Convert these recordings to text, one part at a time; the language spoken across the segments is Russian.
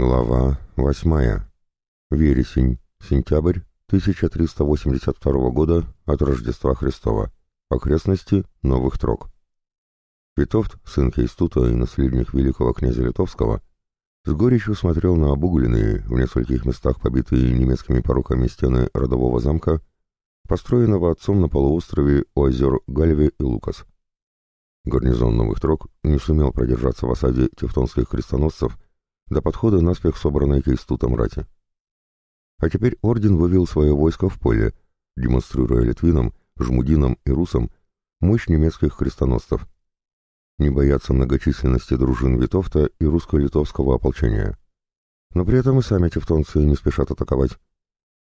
Глава восьмая. Вересень. Сентябрь 1382 года от Рождества Христова. Окрестности Новых Трог. Витовт, сын Кейстута и наследник великого князя Литовского, с горечью смотрел на обугленные, в нескольких местах побитые немецкими поруками стены родового замка, построенного отцом на полуострове у озер Гальве и Лукас. Гарнизон Новых Трог не сумел продержаться в осаде тевтонских крестоносцев до подхода наспех собранной кейстутом рати. А теперь орден вывел свое войско в поле, демонстрируя литвинам, жмудинам и русам мощь немецких крестоносцев. Не боятся многочисленности дружин Витовта и русско-литовского ополчения. Но при этом и сами тевтонцы не спешат атаковать.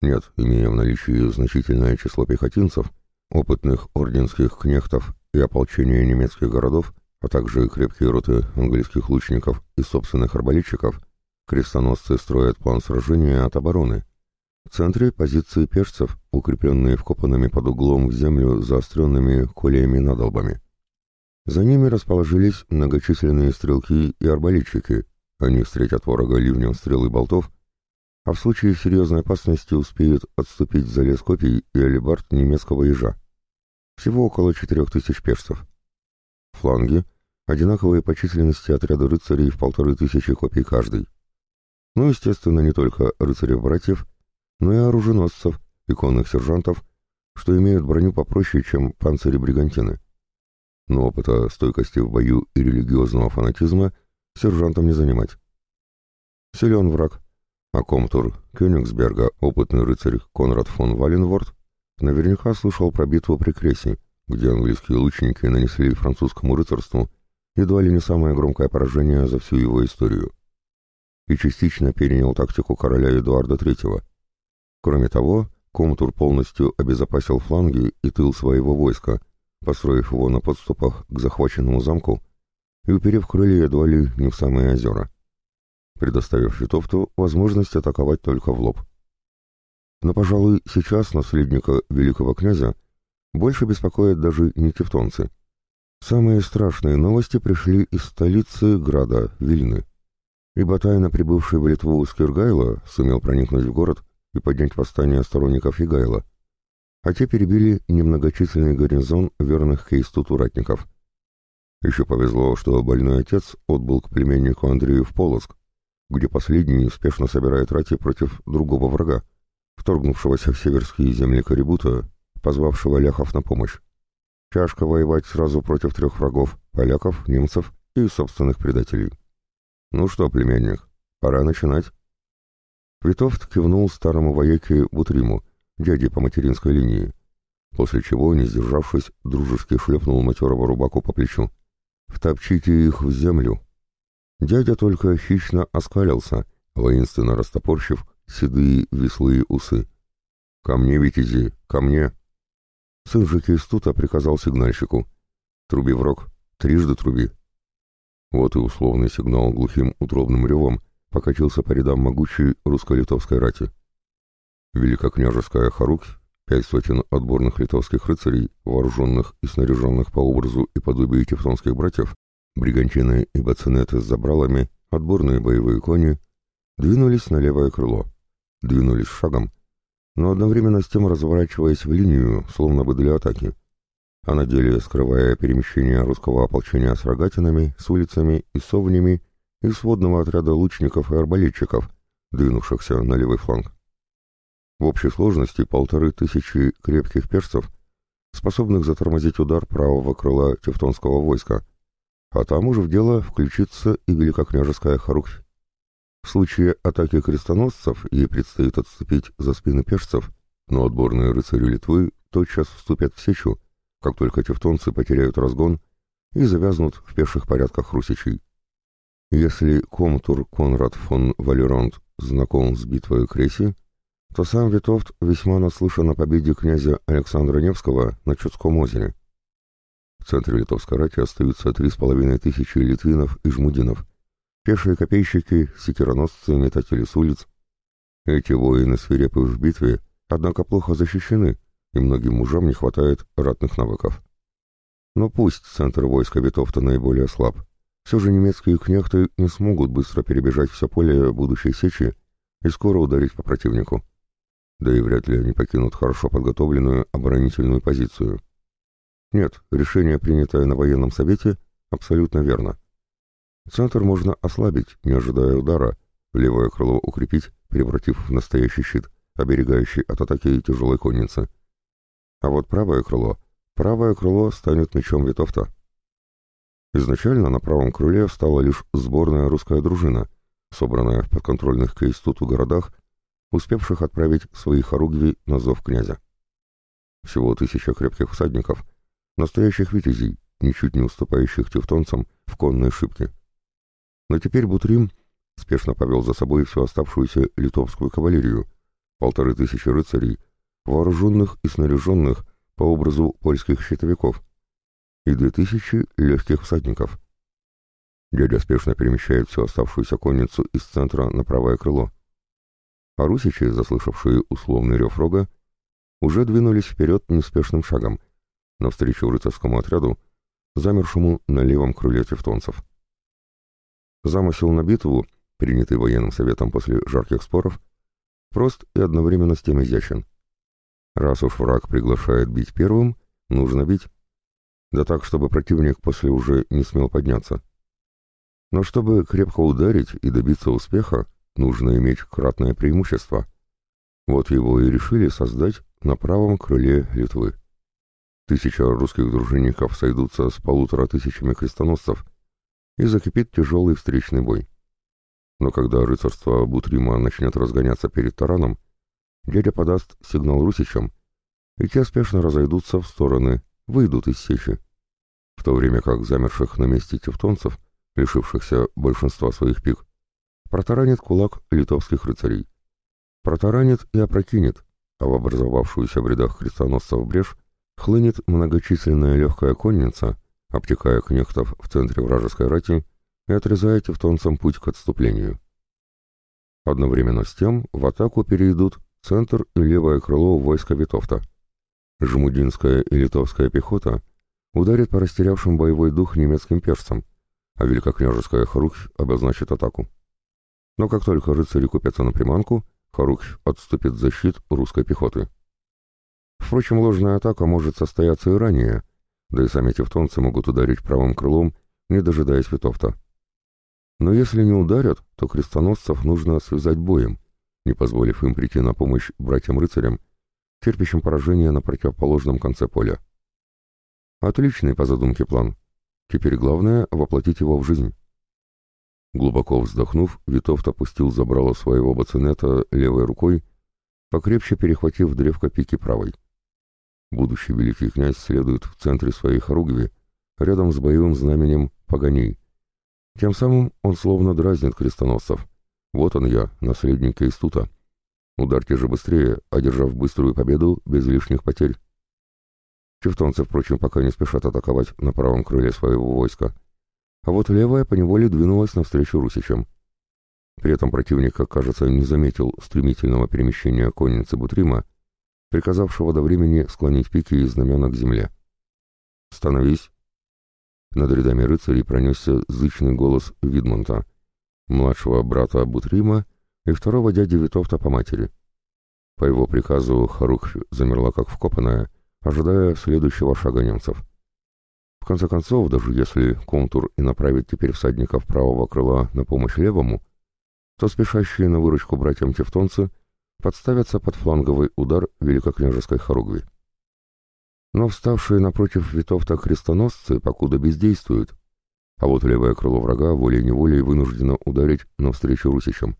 Нет, имея в наличии значительное число пехотинцев, опытных орденских кнехтов и ополчения немецких городов, а также крепкие роты английских лучников и собственных арбалетчиков, крестоносцы строят план сражения от обороны. В центре позиции пешцев, укрепленные вкопанными под углом в землю заостренными колеями-надолбами. За ними расположились многочисленные стрелки и арбалетчики, они встретят ворога ливнем стрел и болтов, а в случае серьезной опасности успеют отступить за лес копий и алибард немецкого ежа. Всего около четырех тысяч пешцев. Фланги — одинаковые по численности отряды рыцарей в полторы тысячи копий каждый. Ну, естественно, не только рыцарев-братьев, но и оруженосцев, иконных сержантов, что имеют броню попроще, чем панцири-бригантины. Но опыта стойкости в бою и религиозного фанатизма сержантам не занимать. Силен враг, а комтур Кёнигсберга, опытный рыцарь Конрад фон Валенворд, наверняка слышал про битву при Крессе, где английские лучники нанесли французскому рыцарству едва ли не самое громкое поражение за всю его историю. И частично перенял тактику короля Эдуарда III. Кроме того, Комтур полностью обезопасил фланги и тыл своего войска, построив его на подступах к захваченному замку и уперев крылья едва ли не в самые озера, предоставив Витовту возможность атаковать только в лоб. Но, пожалуй, сейчас наследника великого князя больше беспокоят даже не тевтонцы. Самые страшные новости пришли из столицы Града, Вильны. Ибо тайно прибывший в Литву Скиргайло сумел проникнуть в город и поднять восстание сторонников Егайла, а те перебили немногочисленный гарнизон верных Кейстуту ратников. Еще повезло, что больной отец отбыл к племеннику Андрею в Полоск, где последний успешно собирает рати против другого врага, вторгнувшегося в северские земли Карибута позвавшего ляхов на помощь. Тяжко воевать сразу против трех врагов — поляков, немцев и собственных предателей. «Ну что, племянник, пора начинать». Витовт кивнул старому вояке Бутриму, дяде по материнской линии, после чего, не сдержавшись, дружески шлепнул матерого рубаку по плечу. «Втопчите их в землю». Дядя только хищно оскалился, воинственно растопорщив седые веслые усы. «Ко мне, Витязи, ко мне!» Сын же Кейстута приказал сигнальщику. «Труби в рог, трижды труби». Вот и условный сигнал глухим утробным ревом покатился по рядам могучей русско-литовской рати. Великокняжеская Харук, пять сотен отборных литовских рыцарей, вооруженных и снаряженных по образу и подобию тевтонских братьев, бригантины и бацинеты с забралами, отборные боевые кони, двинулись на левое крыло. Двинулись шагом, но одновременно с тем разворачиваясь в линию, словно бы для атаки, а на деле скрывая перемещение русского ополчения с рогатинами, с улицами и совнями и сводного отряда лучников и арбалетчиков, двинувшихся на левый фланг. В общей сложности полторы тысячи крепких перцев, способных затормозить удар правого крыла тевтонского войска, а там уже в дело включится и великокняжеская Харуквь. В случае атаки крестоносцев ей предстоит отступить за спины пешцев, но отборные рыцари Литвы тотчас вступят в сечу, как только тевтонцы потеряют разгон и завязнут в пеших порядках русичей. Если комтур Конрад фон Валерант знаком с битвой Креси, то сам Витовт весьма наслышан о победе князя Александра Невского на Чудском озере. В центре литовской рати остаются три с половиной тысячи литвинов и жмудинов, Пешие копейщики, секироносцы, метатели с улиц. Эти воины свирепы в битве, однако плохо защищены, и многим мужам не хватает ратных навыков. Но пусть центр войска Витовта наиболее слаб, Все же немецкие кнехты не смогут быстро перебежать все поле будущей сечи и скоро ударить по противнику. Да и вряд ли они покинут хорошо подготовленную оборонительную позицию. Нет, решение, принятое на военном совете, абсолютно верно. Центр можно ослабить, не ожидая удара, левое крыло укрепить, превратив в настоящий щит, оберегающий от атаки тяжелой конницы. А вот правое крыло, правое крыло станет мечом Витовта. Изначально на правом крыле встала лишь сборная русская дружина, собранная в подконтрольных Кейстуту городах, успевших отправить своих хоругви на зов князя. Всего тысяча крепких всадников, настоящих витязей, ничуть не уступающих тевтонцам в конной шибке. Но теперь Бутрим спешно повел за собой всю оставшуюся литовскую кавалерию, полторы тысячи рыцарей, вооруженных и снаряженных по образу польских щитовиков, и две тысячи легких всадников. Дядя спешно перемещает всю оставшуюся конницу из центра на правое крыло. А русичи, заслышавшие условный рев рога, уже двинулись вперед неспешным шагом, навстречу рыцарскому отряду, замершему на левом крыле тевтонцев. Замысел на битву, принятый военным советом после жарких споров, прост и одновременно с тем изящен. Раз уж враг приглашает бить первым, нужно бить. Да так, чтобы противник после уже не смел подняться. Но чтобы крепко ударить и добиться успеха, нужно иметь кратное преимущество. Вот его и решили создать на правом крыле Литвы. Тысяча русских дружинников сойдутся с полутора тысячами крестоносцев, и закипит тяжелый встречный бой. Но когда рыцарство Бутрима начнет разгоняться перед тараном, дядя подаст сигнал русичам, и те спешно разойдутся в стороны, выйдут из сечи, в то время как замерших на месте тевтонцев, лишившихся большинства своих пик, протаранит кулак литовских рыцарей. Протаранит и опрокинет, а в образовавшуюся в рядах крестоносцев брешь хлынет многочисленная легкая конница, обтекая кнехтов в центре вражеской рати и отрезая тевтонцам путь к отступлению. Одновременно с тем в атаку перейдут центр и левое крыло войска Витовта. Жмудинская и литовская пехота ударит по растерявшим боевой дух немецким перцам, а великокняжеская Харухь обозначит атаку. Но как только рыцари купятся на приманку, Харухь отступит в защит русской пехоты. Впрочем, ложная атака может состояться и ранее, да и сами тевтонцы могут ударить правым крылом, не дожидаясь Витовта. Но если не ударят, то крестоносцев нужно связать боем, не позволив им прийти на помощь братьям-рыцарям, терпящим поражение на противоположном конце поля. Отличный по задумке план. Теперь главное — воплотить его в жизнь. Глубоко вздохнув, Витовт опустил забрало своего бацинета левой рукой, покрепче перехватив древко пики правой. Будущий великий князь следует в центре своей хоругви, рядом с боевым знаменем погоней. Тем самым он словно дразнит крестоносцев. Вот он я, наследник Кейстута. Ударьте же быстрее, одержав быструю победу без лишних потерь. Тевтонцы, впрочем, пока не спешат атаковать на правом крыле своего войска. А вот левая поневоле двинулась навстречу русичам. При этом противник, как кажется, не заметил стремительного перемещения конницы Бутрима, приказавшего до времени склонить пики и знамена к земле. «Становись!» Над рядами рыцарей пронесся зычный голос Видмонта, младшего брата Бутрима и второго дяди Витовта по матери. По его приказу Харух замерла как вкопанная, ожидая следующего шага немцев. В конце концов, даже если контур и направит теперь всадников правого крыла на помощь левому, то спешащие на выручку братьям-тевтонцы подставятся под фланговый удар великокняжеской хоругви. Но вставшие напротив Витовта крестоносцы покуда бездействуют, а вот левое крыло врага волей-неволей вынуждено ударить навстречу русичам.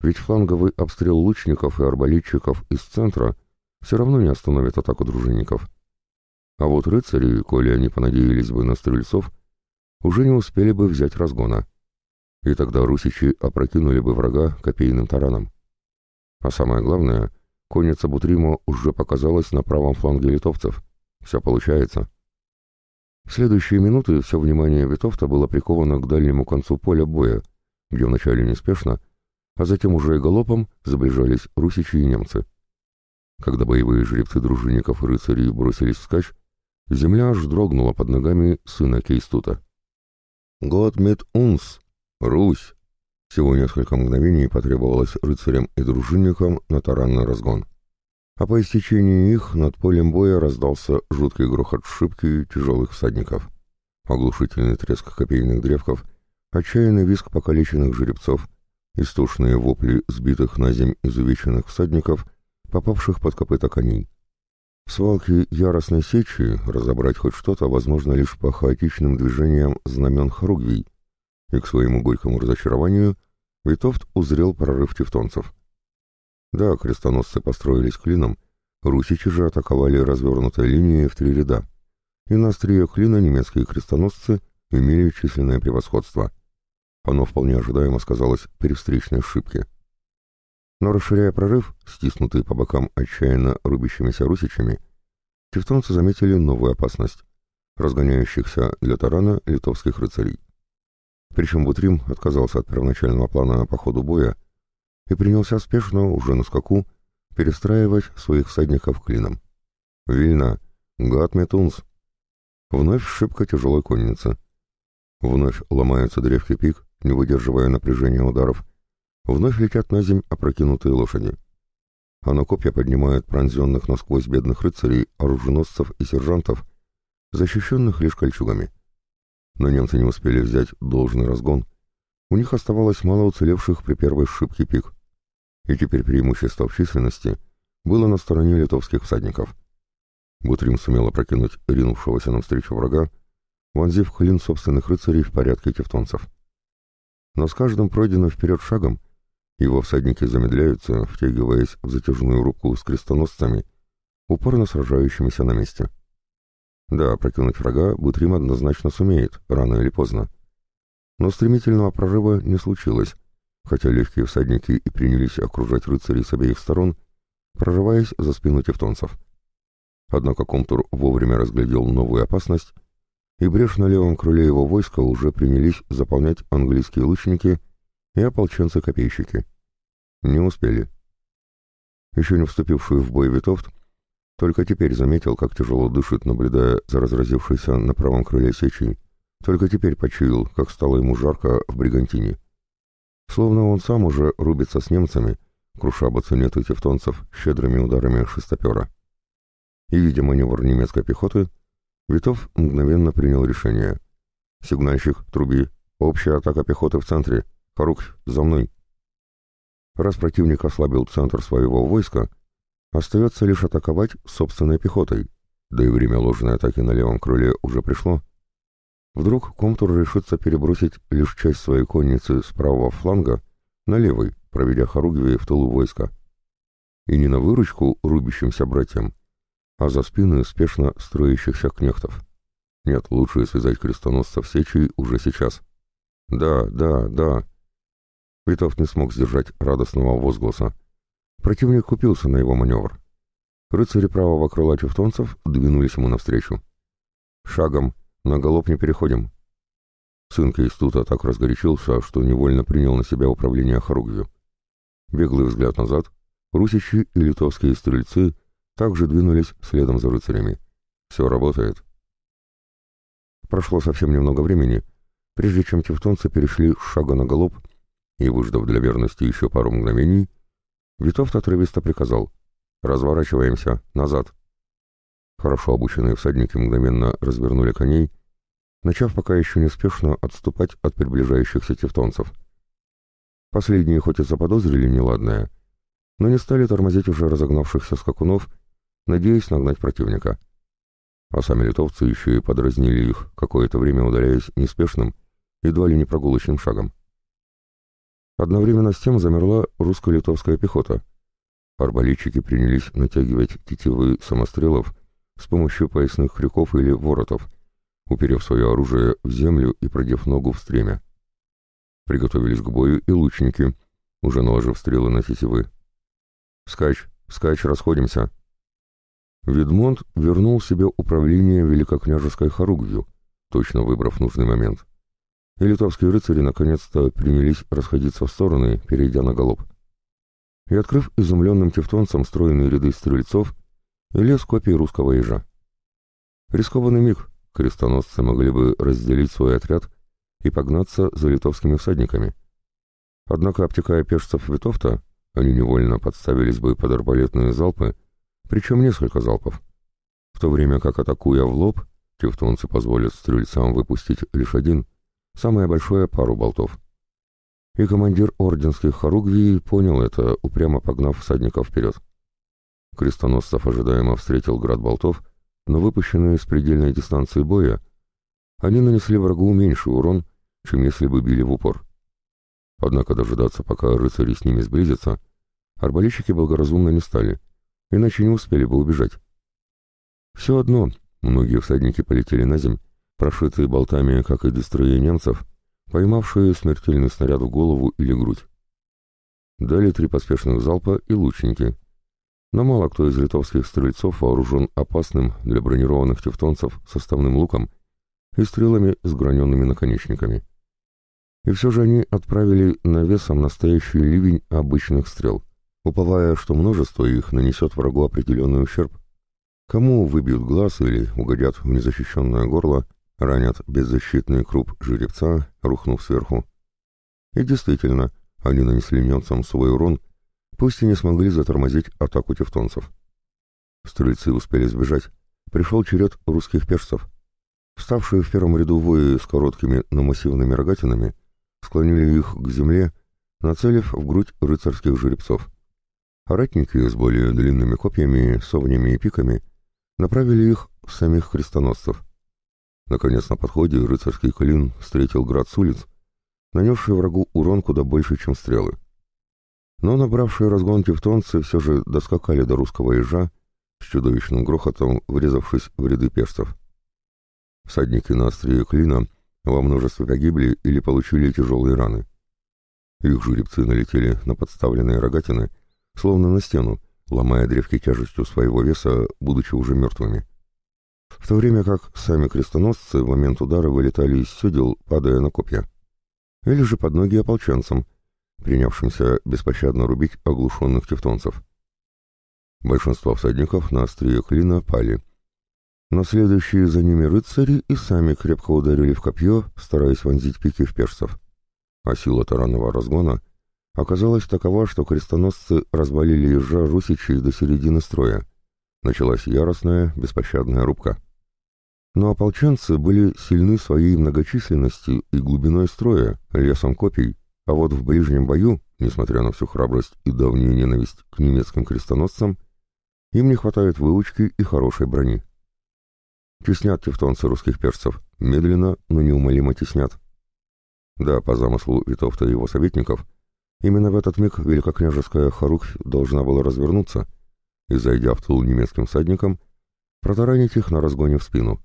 Ведь фланговый обстрел лучников и арбалетчиков из центра все равно не остановит атаку дружинников. А вот рыцари, коли они понадеялись бы на стрельцов, уже не успели бы взять разгона. И тогда русичи опрокинули бы врага копейным тараном. А самое главное, конница Бутримо уже показалась на правом фланге литовцев. Все получается. В следующие минуты все внимание Витовта было приковано к дальнему концу поля боя, где вначале неспешно, а затем уже и галопом заближались русичи и немцы. Когда боевые жеребцы дружинников и рыцарей бросились вскачь, земля аж дрогнула под ногами сына Кейстута. Год мит унс! Русь!» Всего несколько мгновений потребовалось рыцарям и дружинникам на таранный разгон. А по истечении их над полем боя раздался жуткий грохот шибки тяжелых всадников. Оглушительный треск копейных древков, отчаянный визг покалеченных жеребцов, истошные вопли сбитых на земь изувеченных всадников, попавших под копыта коней. В свалке яростной сечи разобрать хоть что-то возможно лишь по хаотичным движениям знамен Хругвий, и к своему горькому разочарованию Витовт узрел прорыв тевтонцев. Да, крестоносцы построились клином, русичи же атаковали развернутой линией в три ряда, и на острие клина немецкие крестоносцы имели численное превосходство. Оно вполне ожидаемо сказалось при встречной ошибке. Но расширяя прорыв, стиснутый по бокам отчаянно рубящимися русичами, тевтонцы заметили новую опасность — разгоняющихся для тарана литовских рыцарей. Причем Бутрим отказался от первоначального плана по ходу боя и принялся спешно, уже на скаку, перестраивать своих всадников клином. Вильна, гад метунс. Вновь шибко тяжелой конницы. Вновь ломаются древки пик, не выдерживая напряжения ударов. Вновь летят на земь опрокинутые лошади. А на копья поднимают пронзенных насквозь бедных рыцарей, оруженосцев и сержантов, защищенных лишь кольчугами. Но немцы не успели взять должный разгон. У них оставалось мало уцелевших при первой шибке пик. И теперь преимущество в численности было на стороне литовских всадников. Бутрим сумел опрокинуть ринувшегося навстречу врага, вонзив клин собственных рыцарей в порядке тевтонцев. Но с каждым пройденным вперед шагом его всадники замедляются, втягиваясь в затяжную руку с крестоносцами, упорно сражающимися на месте. Да, прокинуть врага Бутрим однозначно сумеет, рано или поздно. Но стремительного прорыва не случилось, хотя легкие всадники и принялись окружать рыцарей с обеих сторон, прорываясь за спину тевтонцев. Однако Комтур вовремя разглядел новую опасность, и брешь на левом крыле его войска уже принялись заполнять английские лучники и ополченцы-копейщики. Не успели. Еще не вступивший в бой Витовт только теперь заметил, как тяжело дышит, наблюдая за разразившейся на правом крыле сечей. Только теперь почуял, как стало ему жарко в Бригантине. Словно он сам уже рубится с немцами, круша бацинеты тевтонцев щедрыми ударами шестопера. И, видя маневр немецкой пехоты, Витов мгновенно принял решение. «Сигнальщик, труби, общая атака пехоты в центре. Харук, за мной!» Раз противник ослабил центр своего войска, Остается лишь атаковать собственной пехотой, да и время ложной атаки на левом крыле уже пришло. Вдруг Комтур решится перебросить лишь часть своей конницы с правого фланга на левый, проведя Харугви в тылу войска. И не на выручку рубящимся братьям, а за спины спешно строящихся кнехтов. Нет, лучше связать крестоносцев сечей уже сейчас. Да, да, да. Витов не смог сдержать радостного возгласа. Противник купился на его маневр. Рыцари правого крыла тевтонцев двинулись ему навстречу. «Шагом, на галоп не переходим». Сын Кейстута так разгорячился, что невольно принял на себя управление Харугвью. Беглый взгляд назад, русичи и литовские стрельцы также двинулись следом за рыцарями. Все работает. Прошло совсем немного времени, прежде чем тевтонцы перешли шага на галоп, и, выждав для верности еще пару мгновений, Витовт отрывисто приказал. «Разворачиваемся. Назад». Хорошо обученные всадники мгновенно развернули коней, начав пока еще неспешно отступать от приближающихся тевтонцев. Последние хоть и заподозрили неладное, но не стали тормозить уже разогнавшихся скакунов, надеясь нагнать противника. А сами литовцы еще и подразнили их, какое-то время удаляясь неспешным, едва ли не прогулочным шагом. Одновременно с тем замерла русско-литовская пехота. Арбалетчики принялись натягивать тетивы самострелов с помощью поясных крюков или воротов, уперев свое оружие в землю и продев ногу в стремя. Приготовились к бою и лучники, уже наложив стрелы на тетивы. «Скач! Скач! Расходимся!» Ведмонт вернул себе управление великокняжеской Харугвью, точно выбрав нужный момент и литовские рыцари наконец-то принялись расходиться в стороны, перейдя на галоп. И открыв изумленным тевтонцам стройные ряды стрельцов, лес копий русского ежа. Рискованный миг, крестоносцы могли бы разделить свой отряд и погнаться за литовскими всадниками. Однако, обтекая пешцев Витовта, они невольно подставились бы под арбалетные залпы, причем несколько залпов. В то время как, атакуя в лоб, тевтонцы позволят стрельцам выпустить лишь один, самое большое пару болтов. И командир орденских хоругвий понял это, упрямо погнав всадников вперед. Крестоносцев ожидаемо встретил град болтов, но выпущенные с предельной дистанции боя, они нанесли врагу меньший урон, чем если бы били в упор. Однако дожидаться, пока рыцари с ними сблизятся, арбалетчики благоразумно не стали, иначе не успели бы убежать. Все одно, многие всадники полетели на земь, прошитые болтами, как и дестрои немцев, поймавшие смертельный снаряд в голову или грудь. Дали три поспешных залпа и лучники. Но мало кто из литовских стрельцов вооружен опасным для бронированных тевтонцев составным луком и стрелами с граненными наконечниками. И все же они отправили навесом настоящий ливень обычных стрел, уповая, что множество их нанесет врагу определенный ущерб. Кому выбьют глаз или угодят в незащищенное горло, ранят беззащитный круп жеребца, рухнув сверху. И действительно, они нанесли немцам свой урон, пусть и не смогли затормозить атаку тевтонцев. Стрельцы успели сбежать. Пришел черед русских перцев. Вставшие в первом ряду вои с короткими, но массивными рогатинами склонили их к земле, нацелив в грудь рыцарских жеребцов. Ратники с более длинными копьями, совнями и пиками направили их в самих крестоносцев. Наконец на подходе рыцарский клин встретил град с улиц, нанесший врагу урон куда больше, чем стрелы. Но набравшие разгон тевтонцы все же доскакали до русского ежа, с чудовищным грохотом врезавшись в ряды перцев. Всадники на острие клина во множестве погибли или получили тяжелые раны. Их жеребцы налетели на подставленные рогатины, словно на стену, ломая древки тяжестью своего веса, будучи уже мертвыми. В то время как сами крестоносцы в момент удара вылетали из седел, падая на копья. Или же под ноги ополченцам, принявшимся беспощадно рубить оглушенных тевтонцев. Большинство всадников на острие клина пали — но следующие за ними рыцари и сами крепко ударили в копье, стараясь вонзить пики в персов. А сила таранного разгона оказалась такова, что крестоносцы развалили ежа русичей до середины строя. Началась яростная, беспощадная рубка. Но ополченцы были сильны своей многочисленностью и глубиной строя, лесом копий, а вот в ближнем бою, несмотря на всю храбрость и давнюю ненависть к немецким крестоносцам, им не хватает выучки и хорошей брони. Теснят тевтонцы русских перцев. Медленно, но неумолимо теснят. Да, по замыслу Витовта и его советников, именно в этот миг великокняжеская Харухь должна была развернуться и, зайдя в тыл немецким всадникам, протаранить их на разгоне в спину.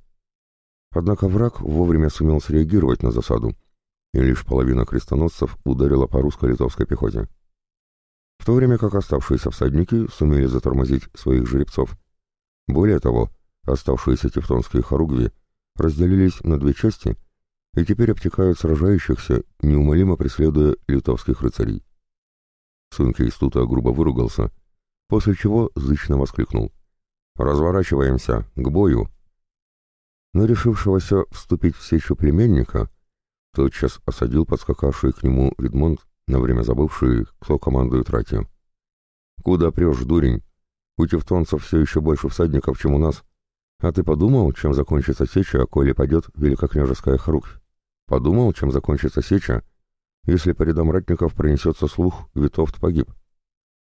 Однако враг вовремя сумел среагировать на засаду, и лишь половина крестоносцев ударила по русско-литовской пехоте. В то время как оставшиеся всадники сумели затормозить своих жеребцов. Более того, Оставшиеся тевтонские хоругви разделились на две части и теперь обтекают сражающихся, неумолимо преследуя литовских рыцарей. Сын Кейстута грубо выругался, после чего зычно воскликнул. «Разворачиваемся! К бою!» Но решившегося вступить в сечу племенника тотчас осадил подскакавший к нему Видмонт, на время забывший, кто командует ратью. «Куда прешь, дурень? У тевтонцев все еще больше всадников, чем у нас. А ты подумал, чем закончится сеча, коли пойдет великокняжеская хруквь? Подумал, чем закончится сеча, если по рядам ратников пронесется слух, Витовт погиб?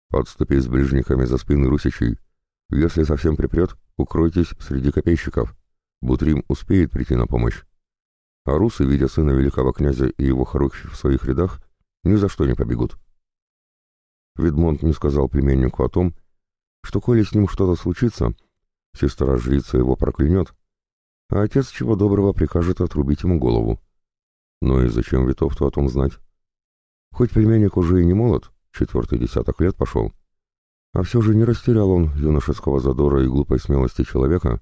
Подступи с ближниками за спины русичей. Если совсем припрет, укройтесь среди копейщиков. Бутрим успеет прийти на помощь. А русы, видя сына великого князя и его хорухи в своих рядах, ни за что не побегут. Ведмонт не сказал племеннику о том, что коли с ним что-то случится, Сестра-жрица его проклянет, а отец чего доброго прикажет отрубить ему голову. Но и зачем Витовту о том знать? Хоть племянник уже и не молод, четвертый десяток лет пошел, а все же не растерял он юношеского задора и глупой смелости человека,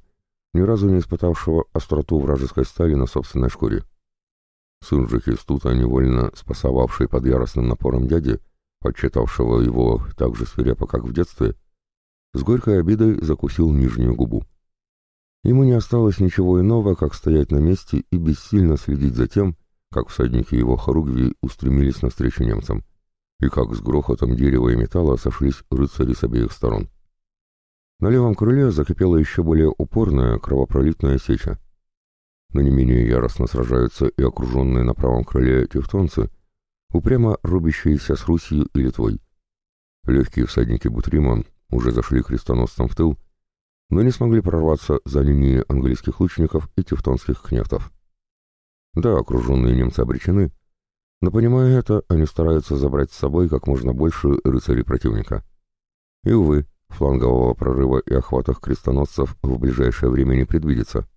ни разу не испытавшего остроту вражеской стали на собственной шкуре. Сын же Хистута, невольно спасовавший под яростным напором дяди, подчитавшего его так же свирепо, как в детстве, с горькой обидой закусил нижнюю губу. Ему не осталось ничего иного, как стоять на месте и бессильно следить за тем, как всадники его хоругви устремились навстречу немцам, и как с грохотом дерева и металла сошлись рыцари с обеих сторон. На левом крыле закипела еще более упорная кровопролитная сеча. Но не менее яростно сражаются и окруженные на правом крыле тевтонцы, упрямо рубящиеся с Русью и Литвой. Легкие всадники Бутрима уже зашли крестоносцам в тыл, но не смогли прорваться за линии английских лучников и тевтонских кнехтов. Да, окруженные немцы обречены, но, понимая это, они стараются забрать с собой как можно больше рыцарей противника. И, увы, флангового прорыва и охватах крестоносцев в ближайшее время не предвидится.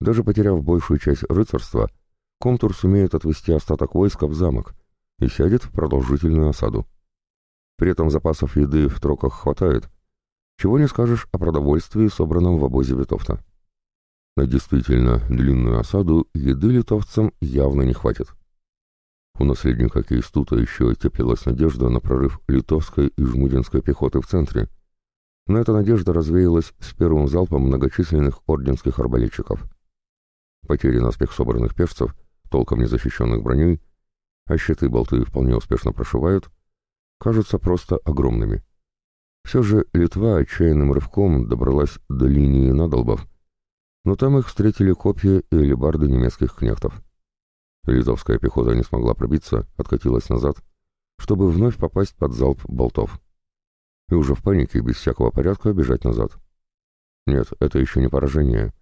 Даже потеряв большую часть рыцарства, Комтур сумеет отвести остаток войска в замок и сядет в продолжительную осаду. При этом запасов еды в троках хватает, чего не скажешь о продовольствии, собранном в обозе Витовта. На действительно длинную осаду еды литовцам явно не хватит. У наследника Кейстута еще теплилась надежда на прорыв литовской и жмудинской пехоты в центре, но эта надежда развеялась с первым залпом многочисленных орденских арбалетчиков. Потери наспех собранных пешцев, толком не защищенных броней, а щиты-болты вполне успешно прошивают, кажутся просто огромными. Все же Литва отчаянным рывком добралась до линии надолбов, но там их встретили копья и алебарды немецких кнехтов. Литовская пехота не смогла пробиться, откатилась назад, чтобы вновь попасть под залп болтов. И уже в панике, без всякого порядка, бежать назад. Нет, это еще не поражение.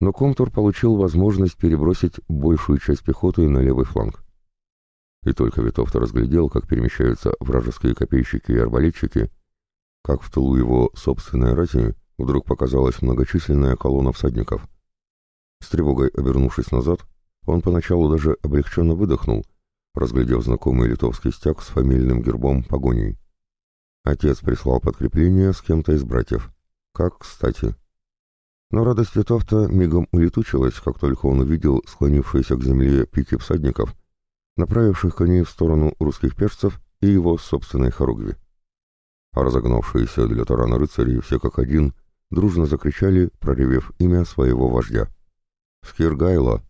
Но Комтур получил возможность перебросить большую часть пехоты на левый фланг. И только Витовто разглядел, как перемещаются вражеские копейщики и арбалетчики, как в тылу его собственной рати вдруг показалась многочисленная колонна всадников. С тревогой обернувшись назад, он поначалу даже облегченно выдохнул, разглядев знакомый литовский стяг с фамильным гербом погоней. Отец прислал подкрепление с кем-то из братьев. Как кстати. Но радость Витовта мигом улетучилась, как только он увидел склонившиеся к земле пики всадников, направивших коней в сторону русских перцев и его собственной хоругви. А разогнавшиеся для тарана рыцари все как один дружно закричали, проревев имя своего вождя. «Скиргайло!